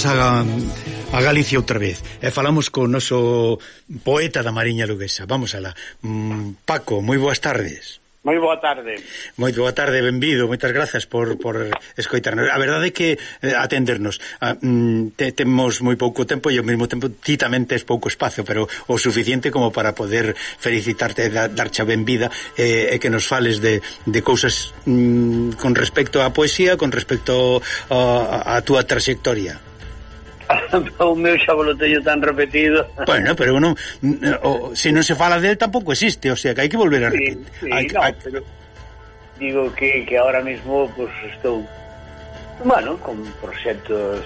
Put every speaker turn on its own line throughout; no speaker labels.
Imos a, a Galicia outra vez e falamos co noso poeta da Mariña Luguesa. Vamos alá. Mm, Paco, moi boas tardes.
Moi boa tarde.
Moi boa tarde, benvido. Moitas grazas por, por escoitarnos. A verdade é que eh, atendernos. Ah, mm, te, temos moi pouco tempo e ao mesmo tempo ti tamén tes pouco espacio, pero o suficiente como para poder felicitarte, da, darche a benvida eh, e que nos fales de, de cousas mm, con respecto á poesía, con respecto ah, á túa trayectoria.
o meu xa lo teño tan repetido.
Bueno, pero non, o, se non se fala del tampouco existe, o sea, que hai que volver a repetir.
Sí, sí,
hay,
no,
hay...
pero digo que, que ahora mismo pues estou bueno, con proxectos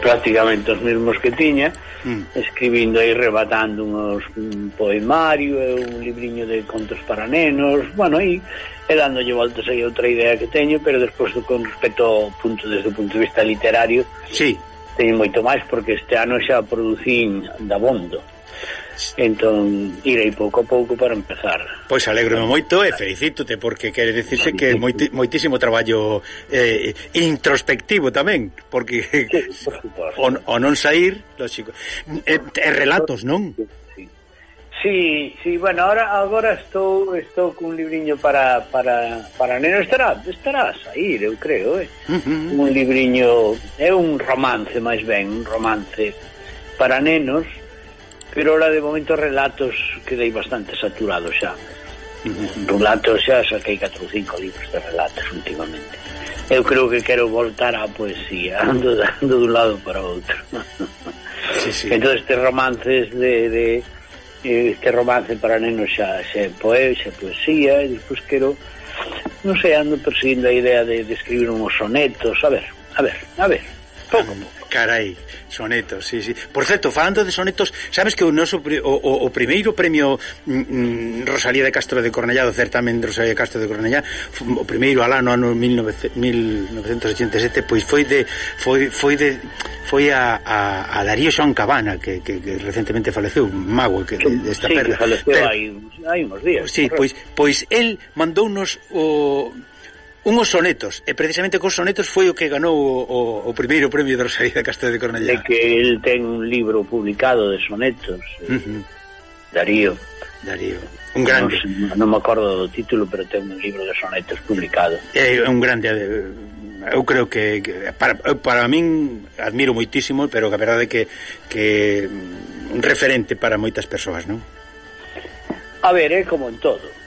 prácticamente os mesmos que tiña, mm. escribindo e rebatando unos, un poemario, un libriño de contos para nenos, bueno, aí e dándolle voltas aí outra idea que teño, pero despois con respecto ao punto desde o punto de vista literario,
sí
teño moito máis porque este ano xa producín dabondo. Entón irei pouco a pouco para empezar.
Pois alegrome moito e felicítote porque quere decirse que moiti, moitísimo traballo eh, introspectivo tamén porque
sí, por
o, o non sair lógico, e, eh, e relatos non?
Sí Sí, sí, bueno, ahora agora estou estou cun libriño para para para neno estará, estará a sair, eu creo, eh. Uh -huh. Un libriño, é un romance máis ben, un romance para nenos, pero ahora de momento relatos quedei bastante saturado xa. Uh -huh. Relatos xa, xa que hai 4 ou 5 libros de relatos últimamente. Eu creo que quero voltar á poesía, ando, dando dun lado para outro.
Sí, sí.
Entón, este romances de, de este romance para nenos xa, xa poesía, poe, xa poesía, e despois quero, non sei, ando perseguindo a idea de, de escribir unhos sonetos, a ver, a ver, a ver, pouco pouco.
Carai, sonetos, sí, sí. Por certo, falando de sonetos, sabes que o noso o, o, o primeiro premio mm, mm, Rosalía de Castro de Cornellá, do certamen de Rosalía de Castro de Cornellá, o primeiro alá no ano 19, 1987, pois foi de foi foi de foi a, a, a Darío Xoan Cabana que, que, que recentemente faleceu, un mago que desta
sí,
perda.
Que faleceu Pero, hai, hai uns días.
Sí, pois pois el mandounos o unhos sonetos, e precisamente cos sonetos foi o que ganou o, o, o primeiro premio de Rosalía Castro de Cornellá.
É que el ten un libro publicado de sonetos, eh, uh -huh. Darío.
Darío, un grande.
Non, non me acordo do título, pero ten un libro de sonetos publicado.
É un grande, eh, eu creo que, que para, para min admiro moitísimo, pero que a verdade é que, que un referente para moitas persoas, non?
A ver, é como en todo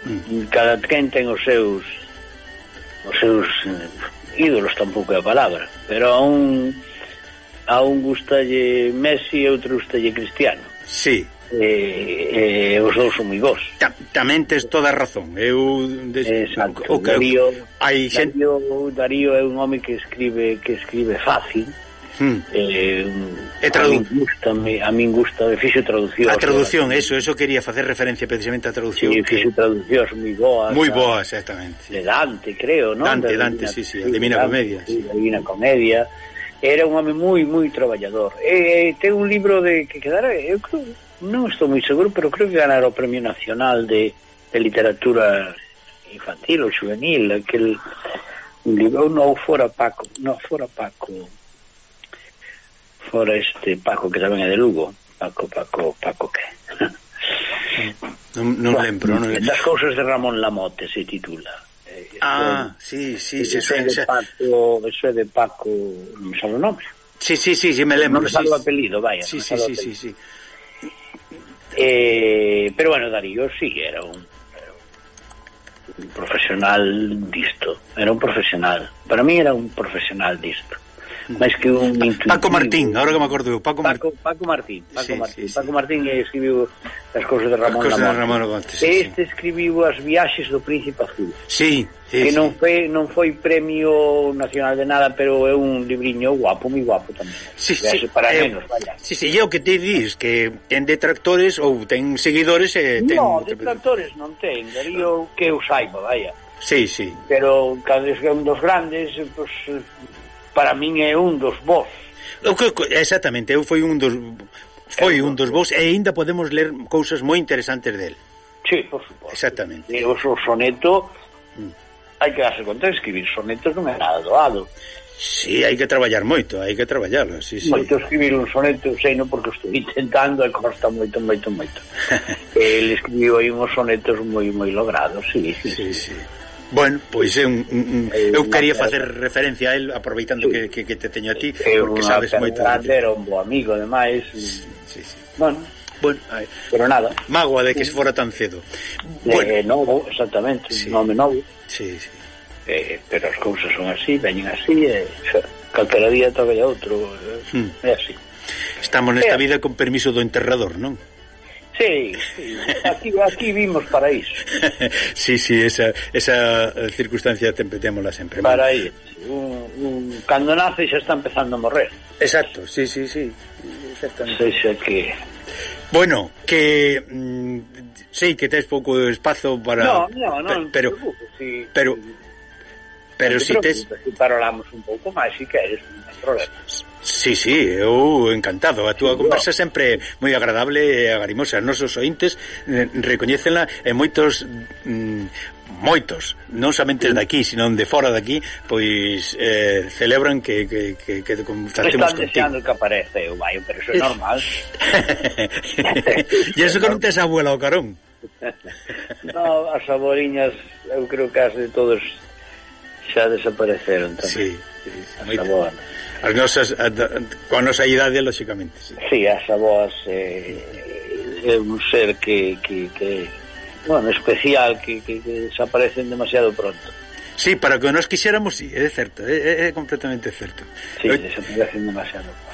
Mm. cada quen ten os seus os seus eh, ídolos tampouco é a palabra pero a un a un gustalle Messi e outro gustalle Cristiano.
Sí.
Eh, eh, os dous son moi bons.
Ta, tamén tes toda a razón. Eu
des... Exacto, o que Darío, hai xente... Darío, Darío é un home que escribe que escribe fácil. Hmm. Eh, e tradu... A min gusta, me, a min gusta, fixo traducción.
A traducción, eso, eso quería facer referencia precisamente á traducción.
Sí, que... fixo traduccións moi boas.
Moi boas, exactamente.
De Dante, creo, non?
Dante, de Dante, Divina, sí, sí, de Divina Comedia. Sí,
de Divina Comedia. Era un home moi, moi traballador. E, e ten un libro de que quedara, eu creo, non estou moi seguro, pero creo que ganara o Premio Nacional de, de Literatura Infantil ou Juvenil, aquel libro, non fora Paco, non fora Paco, fora este Paco, que tamén é de Lugo. Paco, Paco, Paco que...
non, non lembro, non lembro.
Cousas de Ramón Lamote se titula.
Eh, eh, ah, eh, sí, sí, sí,
eso é de Paco, eso é de Paco, non sabe o nome.
Sí, sí, sí, sí, me lembro.
Non me sabe o apelido, vaya.
Sí, sí, sí, sí, sí.
Eh, pero bueno, Darío sí, era un, un profesional disto, era un profesional. Para mí era un profesional disto máis que un ah,
intuitivo. Paco Martín, agora que me acordo eu, Paco, Mar...
Paco, Paco Martín. Paco sí, Martín, sí, sí. Paco Martín eh, escribiu as cousas de Ramón
Lamonte.
De
Ramón Lamonte sí,
este sí. escribiu as viaxes do Príncipe Azul.
Sí, sí,
que non foi non foi premio nacional de nada, pero é un libriño guapo, moi guapo tamén.
Sí, sí,
para
eh,
menos, vaya.
Sí, sí, é o que te dis que ten detractores ou ten seguidores e eh, ten
No, detractores non ten, darío ah. que eu saiba, vaya.
Sí, sí.
Pero cada un dos grandes, pues para min é un dos vos.
Que exactamente, eu foi un dos foi un dos vos e aínda podemos ler cousas moi interesantes del.
Sí, por suposto.
Exactamente.
E o soneto mm. hai que darse conta de escribir sonetos non é nada doado.
Sí, hai que traballar moito, hai que traballalo, sí, sí.
Moito escribir un soneto, sei non porque estou intentando e costa moito, moito, moito. El escribiu aí uns sonetos moi moi logrados, sí, sí, sí. sí. sí.
Bueno, pois é un, un, un eu quería facer referencia a él aproveitando sí. que, que, que te teño a ti
é
porque sabes moito
era un bo amigo, ademais. Sí, sí, sí. Bueno,
bueno,
ay. pero nada.
mágoa de que se fora tan cedo.
Bueno, eh, novo, exactamente, sí. nome novo.
Sí, sí.
Eh, pero as cousas son así, veñen así e eh, calquera día traballa outro, eh, hmm. é así.
Estamos nesta eh. vida con permiso do enterrador, non?
Sí, sí, aquí, aquí vimos para iso.
sí, sí, esa, esa eh, circunstancia te, témola sempre.
Para aí, un, un, cando nace xa está empezando a morrer.
Exacto, sí, sí, sí.
Exactamente. Sexa que...
Bueno, que mm, sei sí, que tes pouco espazo para
no, no, no,
pero,
no, pero,
pero Pero si tes...
parolamos un pouco máis, si queres, non problemas.
Sí, sí, eu encantado. A túa conversa sempre moi agradable e agarimosa. Nosos ointes eh, recoñécenla e moitos mm, moitos, non somente de aquí, sino de fora de aquí, pois eh, celebran que, que, que, que
contactemos contigo. Están deseando que aparece o vai, pero iso é normal.
e iso que non tes abuela o carón.
no, as aboriñas, eu creo que as de todos xa desapareceron tamén.
Sí, sí, sí. As aboas. As nosas, a, con nosa idade, lóxicamente, sí.
Sí, as aboas eh, é un ser que, que, que bueno, especial, que, que, que desaparecen demasiado pronto.
Sí, para que nos quixéramos, sí, é certo, é, é completamente certo.
Sí, Pero... desaparecen demasiado pronto.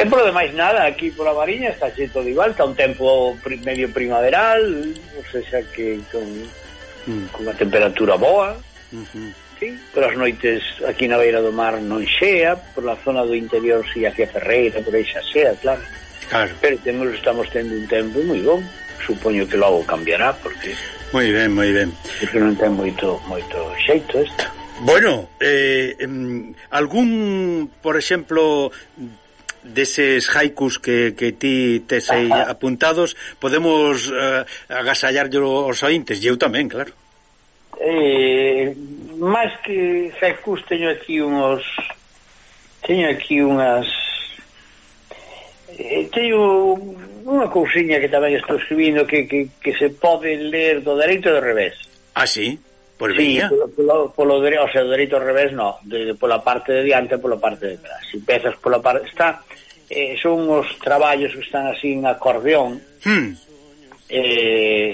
E por demais nada, aquí por a Mariña está xeito de igual, está un tempo medio primaveral, ou sexa que con, mm. con a temperatura boa, Uh -huh. Sí, as noites aquí na beira do mar non xea, por la zona do interior si hacia Ferreira, por aí xa xea, claro.
Claro.
Pero temos, estamos tendo un tempo moi bon. Supoño que logo cambiará porque
Moi ben, moi ben.
Porque non ten moito moito xeito isto.
Bueno, eh, algún, por exemplo, deses haikus que, que ti tes aí apuntados podemos eh, agasallarlo aos ointes, eu tamén, claro
eh, máis que recursos teño aquí unhos teño aquí unhas eh, teño unha cousiña que tamén estou escribindo que, que, que se pode ler do dereito do revés
ah, sí? Por
sí, polo, polo, polo dereito, o sea, dereito ao revés no, de, de, pola parte de diante pola parte de atrás. Se empezas pola parte está eh, son os traballos que están así en acordeón. Hmm e,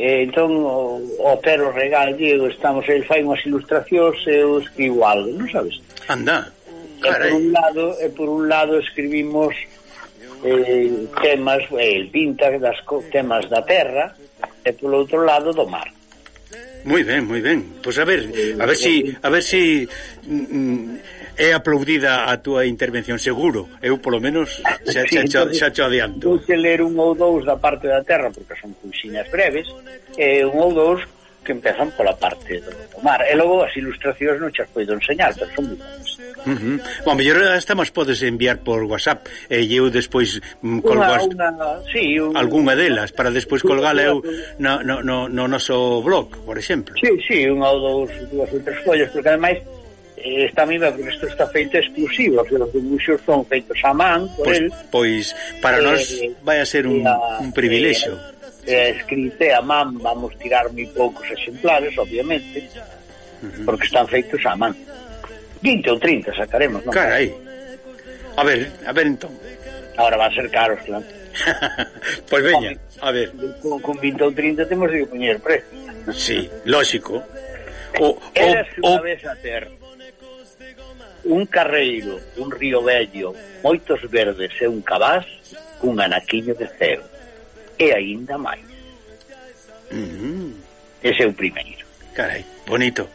e entón o, o Pero Regal Diego estamos el fai unhas ilustracións e eu escribo algo, non sabes?
Anda.
Carai. E por un lado, e por un lado escribimos eh, temas, eh, el eh, pinta das temas da terra e polo outro lado do mar.
Moi ben, moi ben. Pois a ver, a ver si a ver si mm, mm é aplaudida a túa intervención, seguro. Eu, polo menos, xa, xa, xa, xa, xa adianto.
Vou ler un ou dous da parte da terra, porque son cuxinas breves, e un ou dous que empezan pola parte do, do mar. E logo as ilustracións non chas poido enseñar, pero son moi boas.
Uh -huh. Bom, mellor esta mas podes enviar por WhatsApp e eu despois mm, colgas
una, una, sí, un,
algunha delas para despois colgala eu no, no, no, no noso blog, por exemplo.
Sí, sí, unha ou dous, dúas ou tres follas, porque ademais Eh, está a mí isto está feito exclusivo, os debuxos son feitos a man por
pois,
el.
Pois para eh, nós vai a ser un, a, un privilexio.
Eh, eh escrite a man, vamos tirar moi poucos exemplares, obviamente, uh -huh. porque están feitos a man. 20 ou 30 sacaremos, non?
Carai. A ver, a ver entón.
Ahora va a ser caros, claro.
pois pues veña, a ver.
Con, con 20 ou 30 temos de poñer precio.
Sí, lógico.
O, o, o, vez a ter un carreiro, un río vello, moitos verdes e un cabás, cun anaquiño de ceo. E aínda máis.
Mm.
Ese é o primeiro.
Carai, bonito.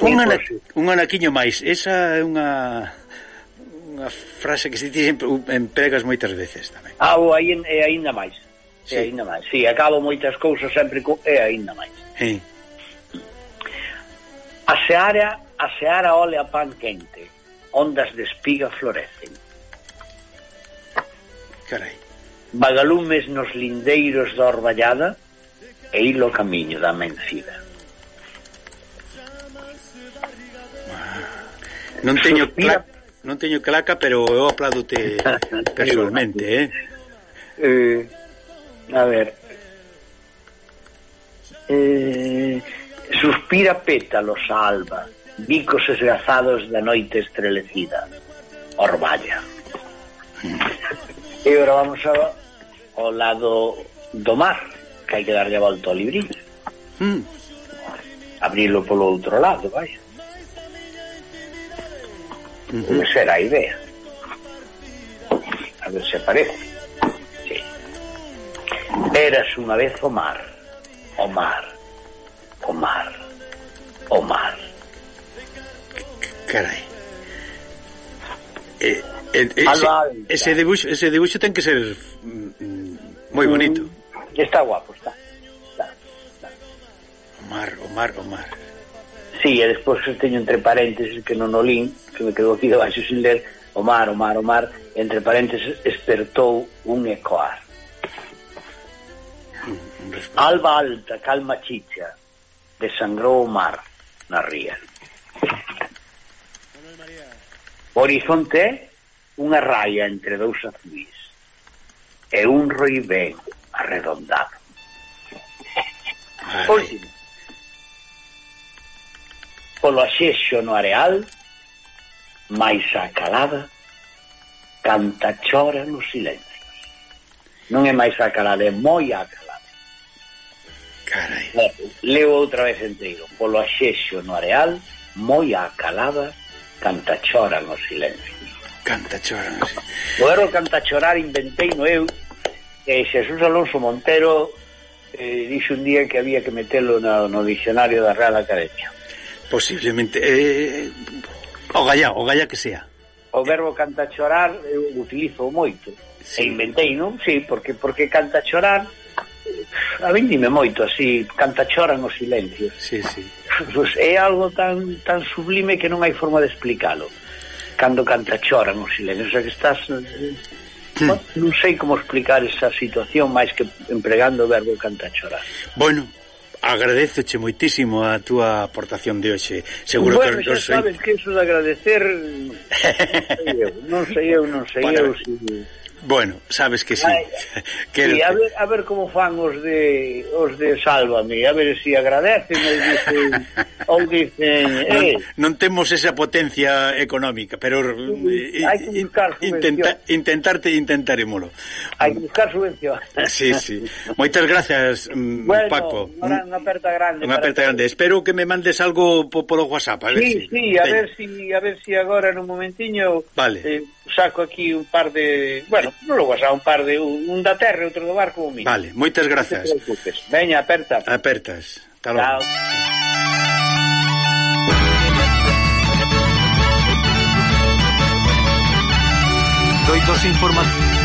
Un, ana, un anaquiño máis, esa é unha unha frase que se ti sempre empregas moitas veces tamén.
Ah, o aí é aínda máis. Sí. É aínda máis. Si, sí, acabo moitas cousas sempre co é aínda máis.
Sí.
A Seara a seara ole a pan quente, ondas de espiga florecen.
Carai.
Vagalumes nos lindeiros da Orballada e hilo camiño da Mencida.
Ah, non teño claca, non teño claca, pero eu aplaudote personalmente, eh?
eh? A ver. Eh, suspira pétalos a alba bicos esgazados da noite estrelecida. Orballa. e agora vamos ao, ao lado do mar, que hai que darlle a volta ao libriño. Mm. Abrilo polo outro lado, vai. Uh -huh. Esa a idea. A ver se aparece. Sí. Eras unha vez o mar. O mar. O mar. O mar
carai. E, eh, eh, eh ese, ese debuxo, ese debuxo ten que ser mm, mm moi bonito.
Mm, está guapo, está. está,
está. O mar, o mar, o mar.
Sí, e despois teño entre paréntesis que non o lin, que me quedo aquí debaixo sin ler, o mar, o mar, o mar, entre paréntesis, espertou un ecoar. Alba alta, calma chicha, desangrou o mar na ría. O horizonte é unha raia entre dous azuis e un roibén arredondado. Último. Polo axexo no areal, máis a calada, canta chora nos silencios. Non é máis a calada, é moi a calada.
Carai.
Leo outra vez inteiro. Polo axexo no areal, moi a calada, Canta choran os silencios.
Canta choran os
silencios. O erro canta chorar inventei no eu e Xesús Alonso Montero eh, dixo un día que había que metelo no, no dicionario da Real Academia.
Posiblemente. Eh, o gallá, o gallá que sea.
O verbo canta chorar eu utilizo moito. Sí. E inventei, non? Sí, porque porque canta chorar a mí dime moito así, canta choran os silencios.
Sí, sí
pues é algo tan, tan sublime que non hai forma de explicalo cando canta choran os silencios o sea, que estás hmm. non sei como explicar esa situación máis que empregando o verbo canta chorar
bueno, agradeceche moitísimo a túa aportación de hoxe. Seguro
bueno,
que
os soy... sabes que iso de agradecer non sei eu, non sei eu, non sei Para... eu si
Bueno, sabes que sí. Ay,
sí a, ver, a ver como fan os de, os de Sálvame, a ver se si agradecen ou dicen... ou dicen eh.
non, non temos esa potencia económica, pero eh,
sí, eh, hai que buscar
intenta, intentarte intentaremoslo.
Hai que buscar subvención.
Sí, sí. Moitas gracias, mm,
bueno,
Paco.
Bueno, unha aperta grande.
Unha aperta grande. Espero que me mandes algo polo WhatsApp, a ver
sí, si. Sí, a ver si, a ver si agora en un momentiño...
Vale.
Eh, saco aquí un par de... Bueno, non lo vas a un par de... Un da terra e outro do barco como mío.
Vale, moitas grazas.
Veña, aperta.
Apertas. Hasta logo. Chao. Doitos informativos.